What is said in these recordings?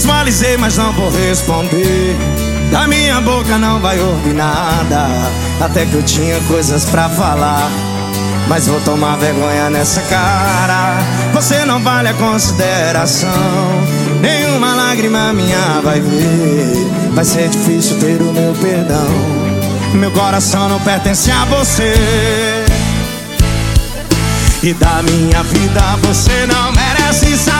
visualizei, mas não vou responder. Da minha boca não vai ouvir nada. Até que eu tinha coisas pra falar. Mas vou tomar vergonha nessa cara. Você não vale a consideração. Nenhuma lágrima minha vai ver. Vai ser difícil ter o meu perdão. Meu coração não pertence a você. E da minha vida você não merece saber.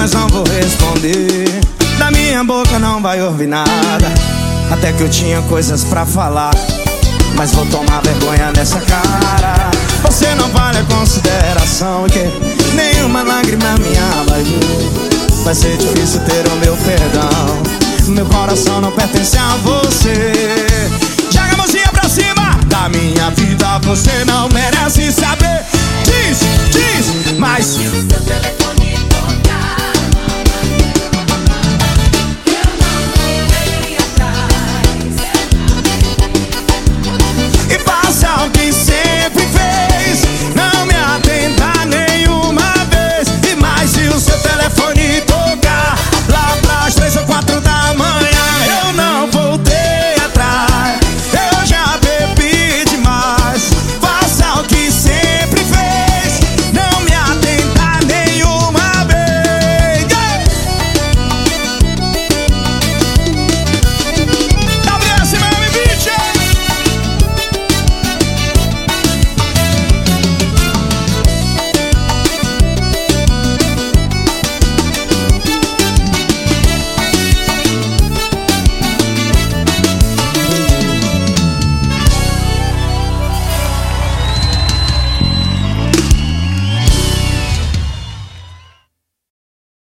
mas não vou responder. Da minha boca não vai ouvir nada. Até que eu tinha coisas pra falar. Mas vou tomar vergonha nessa cara. Você não vale a consideração que nenhuma lágrima minha vai vir. Vai ser difícil ter o meu perdão. Meu coração não pertence a você. Joga a mãozinha pra cima da minha vida, você não merece.